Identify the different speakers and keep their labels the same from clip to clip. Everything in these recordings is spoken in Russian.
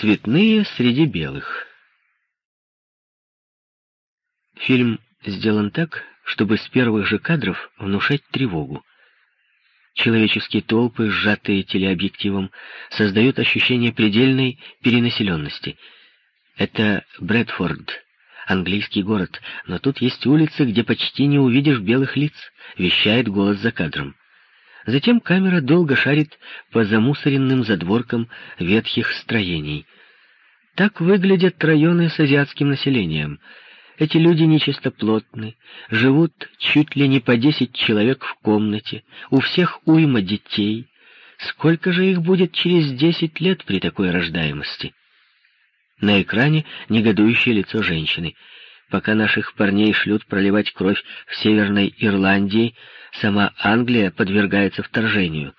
Speaker 1: Цветные среди белых. Фильм сделан так, чтобы с первых же кадров внушать тревогу. Человеческие толпы, сжатые телеобъективом, создают ощущение предельной перенаселенности. Это Брэдфорд, английский город, но тут есть улицы, где почти не увидишь белых лиц, вещает голос за кадром. Затем камера долго шарит по замусоренным задворкам ветхих строений. Так выглядят районы с азиатским населением. Эти люди нечистоплотны, живут чуть ли не по десять человек в комнате, у всех уйма детей. Сколько же их будет через десять лет при такой рождаемости? На экране негодующее лицо женщины. Пока наших парней шлют проливать кровь в Северной Ирландии, сама Англия подвергается вторжению.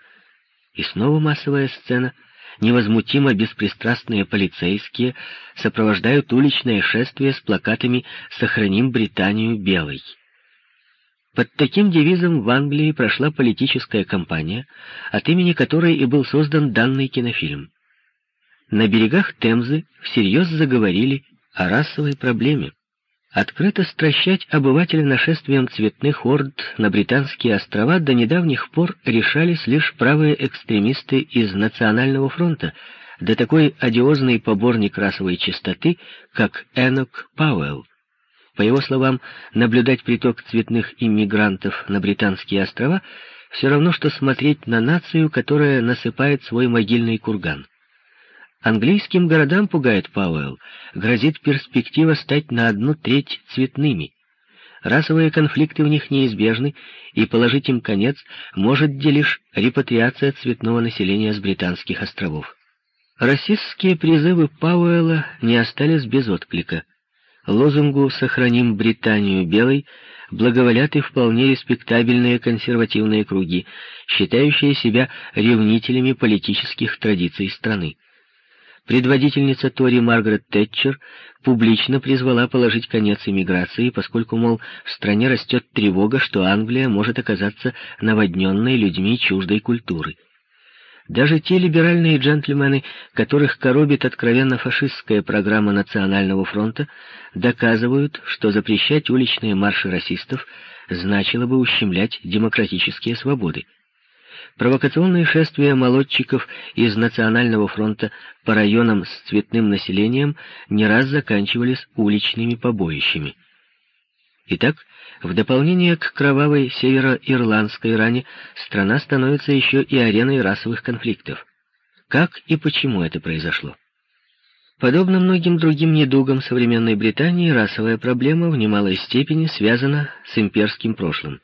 Speaker 1: И снова массовая сцена. Невозмутимо беспристрастные полицейские сопровождают уличное шествие с плакатами «Сохраним Британию белой». Под таким девизом в Англии прошла политическая кампания, от имени которой и был создан данный кинофильм. На берегах Темзы всерьез заговорили о расовой проблеме. Открыто стращать обывателя нашествием цветных орд на британские острова до недавних пор решались лишь правые экстремисты из Национального фронта, да такой одиозный поборник расовой чистоты, как Энок Пауэлл. По его словам, наблюдать приток цветных иммигрантов на британские острова все равно, что смотреть на нацию, которая насыпает свой могильный курган. Английским городам, пугает Пауэлл, грозит перспектива стать на одну треть цветными. Расовые конфликты в них неизбежны, и положить им конец может где лишь репатриация цветного населения с британских островов. Расистские призывы Пауэлла не остались без отклика. Лозунгу «Сохраним Британию белой» благоволят и вполне респектабельные консервативные круги, считающие себя ревнителями политических традиций страны. Предводительница Тори Маргарет Тэтчер публично призвала положить конец иммиграции, поскольку, мол, в стране растет тревога, что Англия может оказаться наводненной людьми чуждой культуры. Даже те либеральные джентльмены, которых коробит откровенно фашистская программа Национального фронта, доказывают, что запрещать уличные марши расистов значило бы ущемлять демократические свободы. Провокационные шествия молодчиков из Национального фронта по районам с цветным населением не раз заканчивались уличными побоищами. Итак, в дополнение к кровавой североирландской ране страна становится еще и ареной расовых конфликтов. Как и почему это произошло? Подобно многим другим недугам современной Британии, расовая проблема в немалой степени связана с имперским прошлым.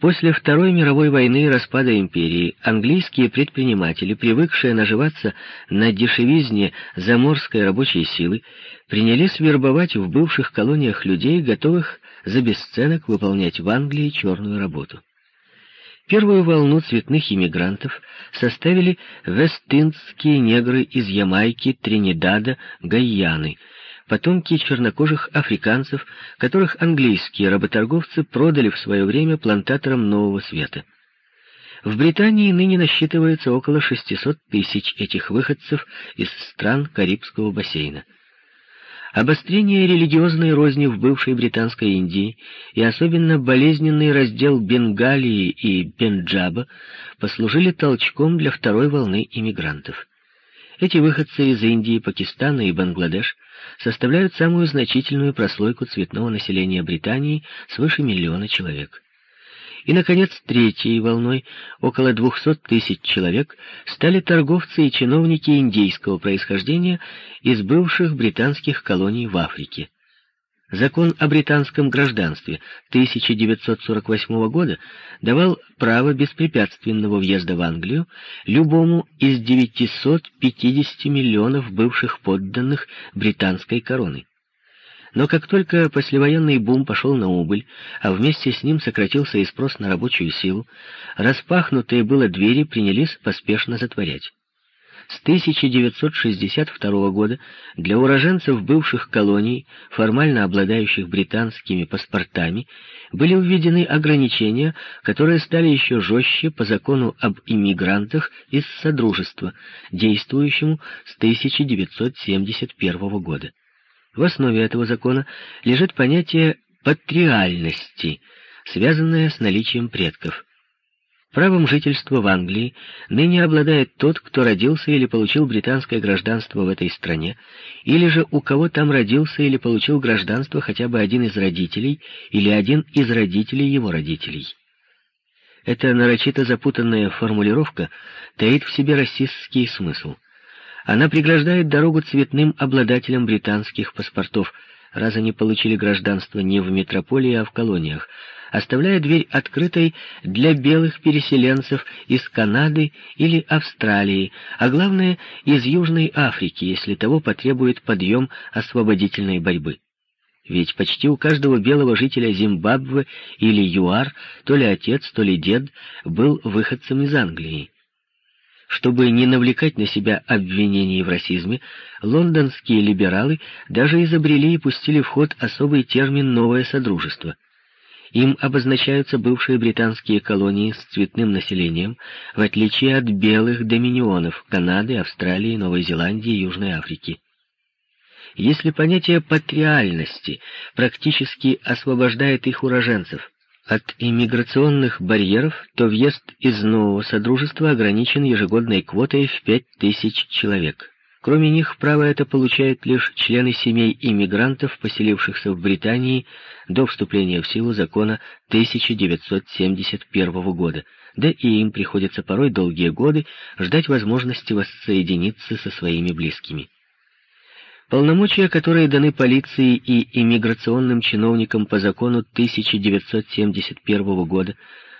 Speaker 1: После Второй мировой войны и распада империи английские предприниматели, привыкшие наживаться на дешевизне заморской рабочей силы, принялись вербовать в бывших колониях людей, готовых за бесценок выполнять в Англии черную работу. Первую волну цветных иммигрантов составили вестиндские негры из Ямайки, Тринидада, Гайяны – потомки чернокожих африканцев, которых английские работорговцы продали в свое время плантаторам Нового Света. В Британии ныне насчитывается около 600 тысяч этих выходцев из стран Карибского бассейна. Обострение религиозной розни в бывшей Британской Индии и особенно болезненный раздел Бенгалии и Пенджаба послужили толчком для второй волны иммигрантов. Эти выходцы из Индии, Пакистана и Бангладеш составляют самую значительную прослойку цветного населения Британии свыше миллиона человек. И, наконец, третьей волной, около 200 тысяч человек, стали торговцы и чиновники индейского происхождения из бывших британских колоний в Африке. Закон о британском гражданстве 1948 года давал право беспрепятственного въезда в Англию любому из 950 миллионов бывших подданных британской короны. Но как только послевоенный бум пошел на убыль, а вместе с ним сократился и спрос на рабочую силу, распахнутые было двери принялись поспешно затворять. С 1962 года для уроженцев бывших колоний, формально обладающих британскими паспортами, были введены ограничения, которые стали еще жестче по закону об иммигрантах из Содружества, действующему с 1971 года. В основе этого закона лежит понятие патриальности, связанное с наличием предков. Правом жительства в Англии ныне обладает тот, кто родился или получил британское гражданство в этой стране, или же у кого там родился или получил гражданство хотя бы один из родителей или один из родителей его родителей. Эта нарочито запутанная формулировка таит в себе расистский смысл. Она преграждает дорогу цветным обладателям британских паспортов, раз они получили гражданство не в метрополии, а в колониях, оставляя дверь открытой для белых переселенцев из Канады или Австралии, а главное, из Южной Африки, если того потребует подъем освободительной борьбы. Ведь почти у каждого белого жителя Зимбабве или ЮАР то ли отец, то ли дед был выходцем из Англии. Чтобы не навлекать на себя обвинений в расизме, лондонские либералы даже изобрели и пустили в ход особый термин «новое содружество». Им обозначаются бывшие британские колонии с цветным населением, в отличие от белых доминионов Канады, Австралии, Новой Зеландии и Южной Африки. Если понятие патриальности практически освобождает их уроженцев от иммиграционных барьеров, то въезд из нового содружества ограничен ежегодной квотой в 5000 человек. Кроме них, право это получают лишь члены семей иммигрантов, поселившихся в Британии до вступления в силу закона 1971 года, да и им приходится порой долгие годы ждать возможности воссоединиться со своими близкими. Полномочия, которые даны полиции и иммиграционным чиновникам по закону 1971 года,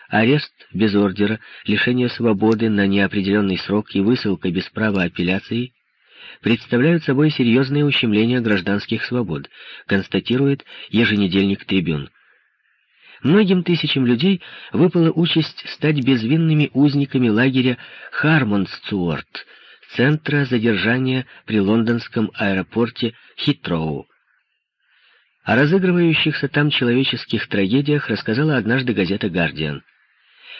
Speaker 1: арест без ордера, лишение свободы на неопределенный срок и высылка без права апелляции – представляют собой серьезное ущемление гражданских свобод, констатирует еженедельник «Трибюн». Многим тысячам людей выпала участь стать безвинными узниками лагеря Хармондстуорт, центра задержания при лондонском аэропорте Хитроу. О разыгрывающихся там человеческих трагедиях рассказала однажды газета «Гардиан».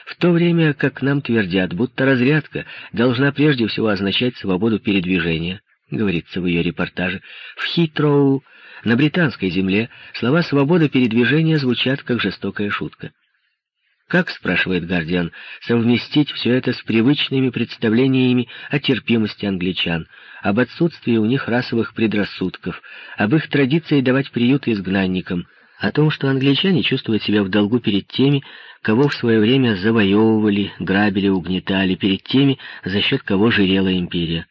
Speaker 1: В то время, как нам твердят, будто разрядка должна прежде всего означать свободу передвижения, говорится в ее репортаже, в Хитроу, на британской земле, слова «свобода передвижения» звучат как жестокая шутка. Как, спрашивает Гардиан, совместить все это с привычными представлениями о терпимости англичан, об отсутствии у них расовых предрассудков, об их традиции давать приют изгнанникам, о том, что англичане чувствуют себя в долгу перед теми, кого в свое время завоевывали, грабили, угнетали, перед теми, за счет кого жирела империя.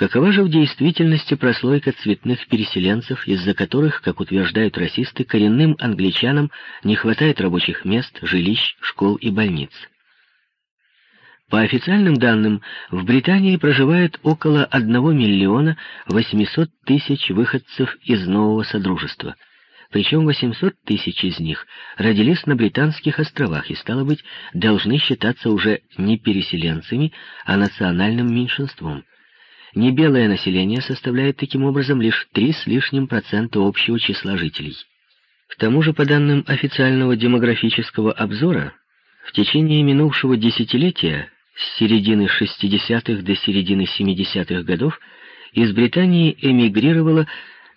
Speaker 1: Какова же в действительности прослойка цветных переселенцев, из-за которых, как утверждают расисты, коренным англичанам не хватает рабочих мест, жилищ, школ и больниц? По официальным данным, в Британии проживает около 1 миллиона 800 тысяч выходцев из нового Содружества – причем 800 тысяч из них родились на Британских островах и, стало быть, должны считаться уже не переселенцами, а национальным меньшинством. Небелое население составляет таким образом лишь 3 с лишним процента общего числа жителей. К тому же, по данным официального демографического обзора, в течение минувшего десятилетия, с середины 60-х до середины 70-х годов, из Британии эмигрировало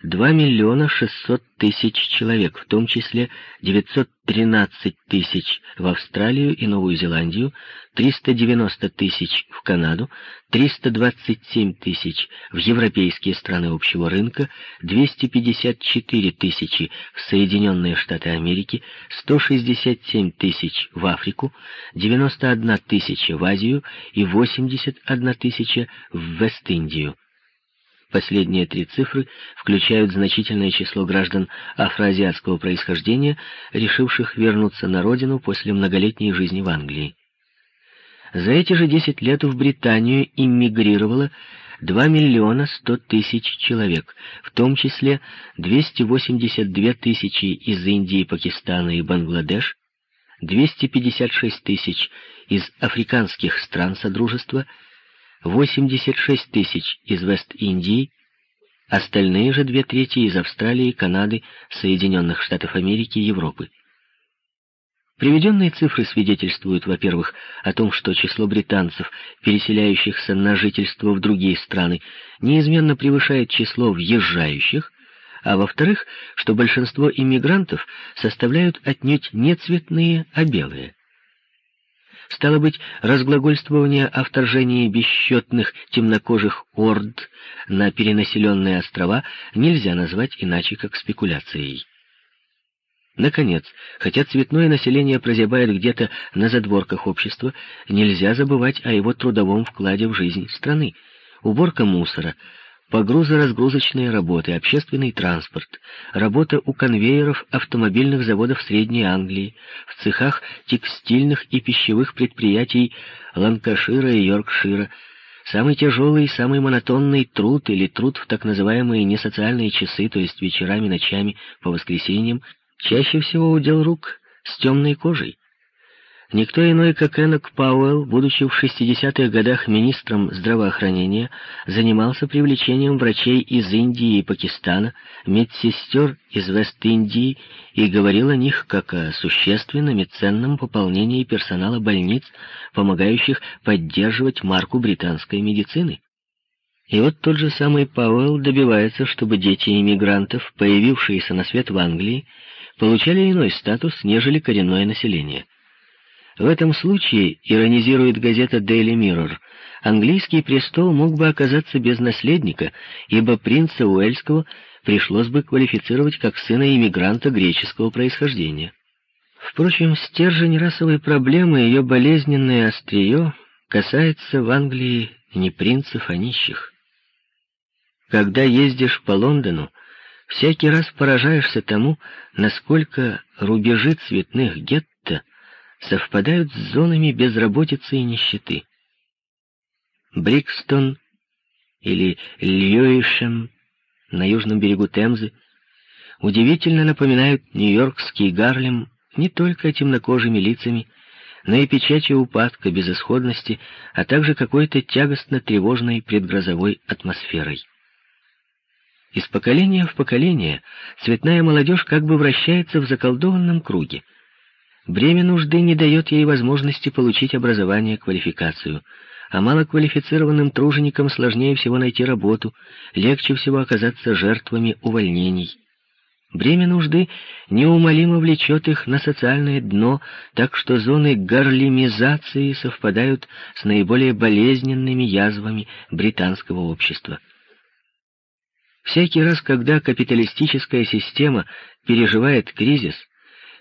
Speaker 1: 2 миллиона 600 тысяч человек, в том числе 913 тысяч в Австралию и Новую Зеландию, 390 тысяч в Канаду, 327 тысяч в европейские страны общего рынка, 254 тысячи в Соединенные Штаты Америки, 167 тысяч в Африку, 91 тысяча в Азию и 81 тысяча в Вест-Индию. Последние три цифры включают значительное число граждан афроазиатского происхождения, решивших вернуться на родину после многолетней жизни в Англии. За эти же 10 лет в Британию иммигрировало 2 миллиона 100 тысяч человек, в том числе 282 тысячи из Индии, Пакистана и Бангладеш, 256 тысяч из африканских стран Содружества, 86 тысяч из Вест-Индии, остальные же две трети из Австралии, Канады, Соединенных Штатов Америки Европы. Приведенные цифры свидетельствуют, во-первых, о том, что число британцев, переселяющихся на жительство в другие страны, неизменно превышает число въезжающих, а во-вторых, что большинство иммигрантов составляют отнюдь не цветные, а белые. Стало быть, разглагольствование о вторжении бесчетных темнокожих орд на перенаселенные острова нельзя назвать иначе, как спекуляцией. Наконец, хотя цветное население прозябает где-то на задворках общества, нельзя забывать о его трудовом вкладе в жизнь страны. Уборка мусора, погрузо-разгрузочные работы, общественный транспорт, работа у конвейеров автомобильных заводов Средней Англии, в цехах текстильных и пищевых предприятий Ланкашира и Йоркшира, самый тяжелый, самый монотонный труд или труд в так называемые несоциальные часы, то есть вечерами, ночами, по воскресеньям, чаще всего удел рук с темной кожей. Никто иной, как Энок Пауэлл, будучи в 60-х годах министром здравоохранения, занимался привлечением врачей из Индии и Пакистана, медсестер из Вест-Индии и говорил о них как о существенном и ценном пополнении персонала больниц, помогающих поддерживать марку британской медицины. И вот тот же самый Пауэлл добивается, чтобы дети иммигрантов, появившиеся на свет в Англии, получали иной статус, нежели коренное население. В этом случае, иронизирует газета Daily Mirror, английский престол мог бы оказаться без наследника, ибо принца Уэльского пришлось бы квалифицировать как сына иммигранта греческого происхождения. Впрочем, стержень расовой проблемы, ее болезненное острие, касается в Англии не принцев, а нищих. Когда ездишь по Лондону, всякий раз поражаешься тому, насколько рубежи цветных гетто совпадают с зонами безработицы и нищеты. Брикстон или Льюишем на южном берегу Темзы удивительно напоминают нью-йоркский Гарлем не только темнокожими лицами, но и печатью упадка, безысходности, а также какой-то тягостно-тревожной предгрозовой атмосферой. Из поколения в поколение цветная молодежь как бы вращается в заколдованном круге. Бремя нужды не дает ей возможности получить образование, квалификацию, а малоквалифицированным труженикам сложнее всего найти работу, легче всего оказаться жертвами увольнений. Бремя нужды неумолимо влечет их на социальное дно, так что зоны гарлемизации совпадают с наиболее болезненными язвами британского общества. Всякий раз, когда капиталистическая система переживает кризис,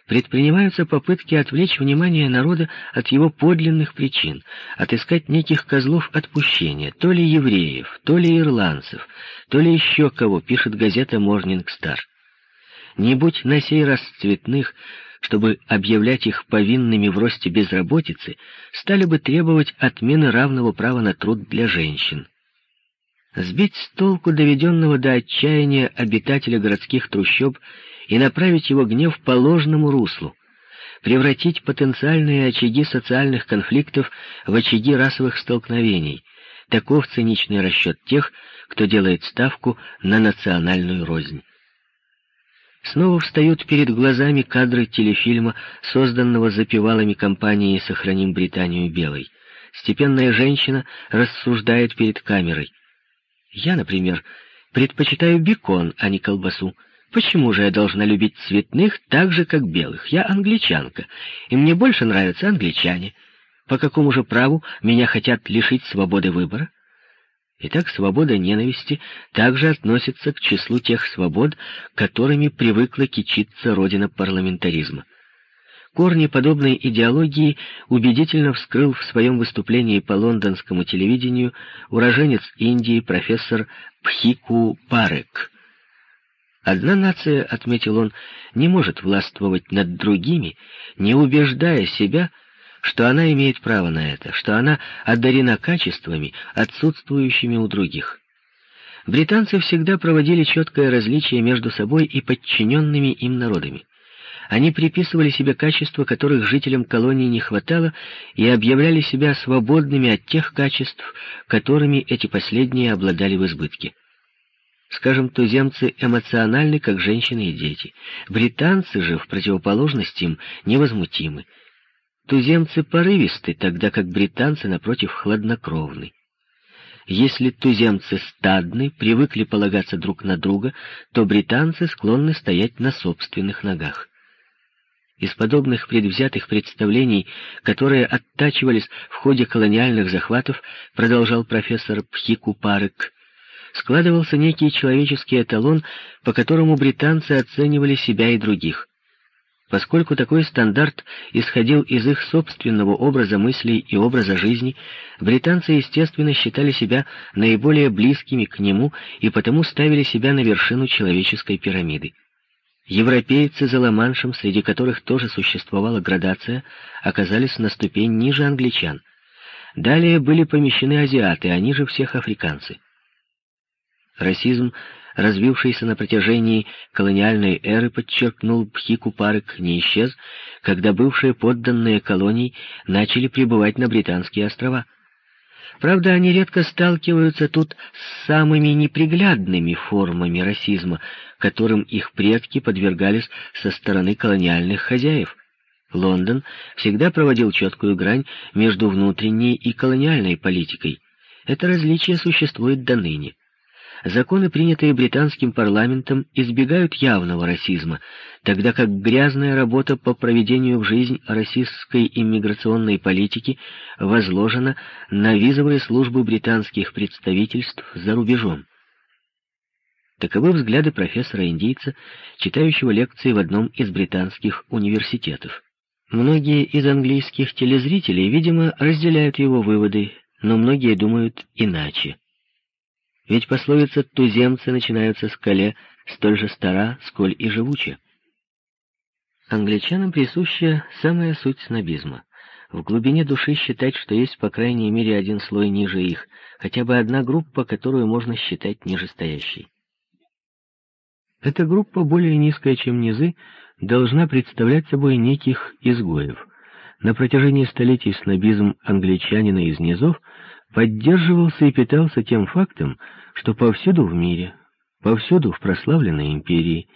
Speaker 1: предпринимаются попытки отвлечь внимание народа от его подлинных причин, отыскать неких козлов отпущения, то ли евреев, то ли ирландцев, то ли еще кого, пишет газета «Морнинг Стар». Не будь на сей раз цветных, чтобы объявлять их повинными в росте безработицы, стали бы требовать отмены равного права на труд для женщин сбить с толку доведенного до отчаяния обитателя городских трущоб и направить его гнев по ложному руслу, превратить потенциальные очаги социальных конфликтов в очаги расовых столкновений. Таков циничный расчет тех, кто делает ставку на национальную рознь. Снова встают перед глазами кадры телефильма, созданного запевалами компании «Сохраним Британию белой». Степенная женщина рассуждает перед камерой. Я, например, предпочитаю бекон, а не колбасу. Почему же я должна любить цветных так же, как белых? Я англичанка, и мне больше нравятся англичане. По какому же праву меня хотят лишить свободы выбора? Итак, свобода ненависти также относится к числу тех свобод, которыми привыкла кичиться родина парламентаризма. Корни подобной идеологии убедительно вскрыл в своем выступлении по лондонскому телевидению уроженец Индии профессор Пхику Парек. «Одна нация, — отметил он, — не может властвовать над другими, не убеждая себя, что она имеет право на это, что она одарена качествами, отсутствующими у других». Британцы всегда проводили четкое различие между собой и подчиненными им народами. Они приписывали себе качества, которых жителям колонии не хватало, и объявляли себя свободными от тех качеств, которыми эти последние обладали в избытке. Скажем, туземцы эмоциональны, как женщины и дети. Британцы же, в противоположность им, невозмутимы. Туземцы порывисты, тогда как британцы, напротив, хладнокровны. Если туземцы стадны, привыкли полагаться друг на друга, то британцы склонны стоять на собственных ногах. Из подобных предвзятых представлений, которые оттачивались в ходе колониальных захватов, продолжал профессор Пхику Парек, складывался некий человеческий эталон, по которому британцы оценивали себя и других. Поскольку такой стандарт исходил из их собственного образа мыслей и образа жизни, британцы, естественно, считали себя наиболее близкими к нему и потому ставили себя на вершину человеческой пирамиды. Европейцы за Ла-Маншем, среди которых тоже существовала градация, оказались на ступень ниже англичан. Далее были помещены азиаты, а ниже всех африканцы. Расизм развившийся на протяжении колониальной эры, подчеркнул Пхику Парек, не исчез, когда бывшие подданные колоний начали прибывать на Британские острова. Правда, они редко сталкиваются тут с самыми неприглядными формами расизма, которым их предки подвергались со стороны колониальных хозяев. Лондон всегда проводил четкую грань между внутренней и колониальной политикой. Это различие существует до ныне. Законы, принятые британским парламентом, избегают явного расизма, тогда как грязная работа по проведению в жизнь российской иммиграционной политики возложена на визовые службы британских представительств за рубежом. Таковы взгляды профессора-индийца, читающего лекции в одном из британских университетов. Многие из английских телезрителей, видимо, разделяют его выводы, но многие думают иначе. Ведь пословица «туземцы начинаются с коле» столь же стара, сколь и живуча. Англичанам присуща самая суть снобизма. В глубине души считать, что есть по крайней мере один слой ниже их, хотя бы одна группа, которую можно считать нижестоящей. Эта группа, более низкая, чем низы, должна представлять собой неких изгоев. На протяжении столетий снобизм англичанина из низов поддерживался и питался тем фактом, что повсюду в мире, повсюду в прославленной империи,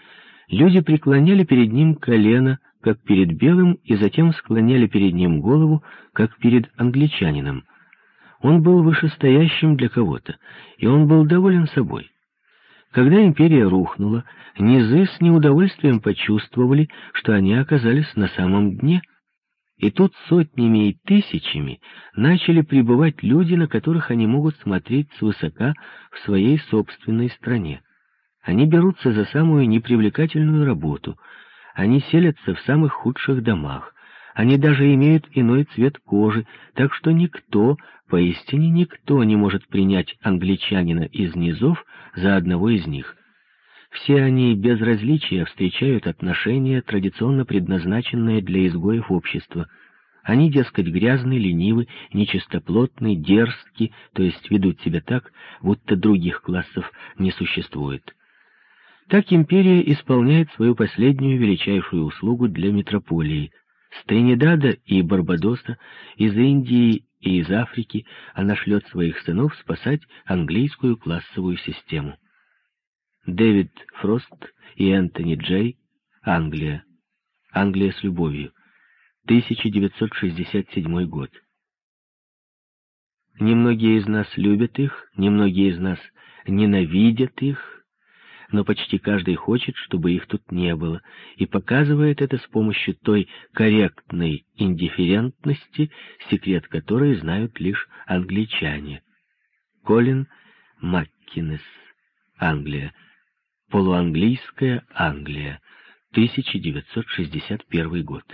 Speaker 1: люди преклоняли перед ним колено, как перед белым, и затем склоняли перед ним голову, как перед англичанином. Он был вышестоящим для кого-то, и он был доволен собой. Когда империя рухнула, низы с неудовольствием почувствовали, что они оказались на самом дне — и тут сотнями и тысячами начали прибывать люди, на которых они могут смотреть свысока в своей собственной стране. Они берутся за самую непривлекательную работу, они селятся в самых худших домах, они даже имеют иной цвет кожи, так что никто, поистине никто не может принять англичанина из низов за одного из них. Все они без различия встречают отношения, традиционно предназначенные для изгоев общества. Они, дескать, грязны, ленивы, нечистоплотны, дерзки, то есть ведут себя так, будто других классов не существует. Так империя исполняет свою последнюю величайшую услугу для метрополии. С Тринидада и Барбадоса, из Индии и из Африки она шлет своих сынов спасать английскую классовую систему. Дэвид Фрост и Энтони Джей, Англия. Англия с любовью. 1967 год. Немногие из нас любят их, немногие из нас ненавидят их, но почти каждый хочет, чтобы их тут не было, и показывает это с помощью той корректной индифферентности, секрет которой знают лишь англичане. Колин Маккинес, Англия. Полуанглийская Англия, 1961 год.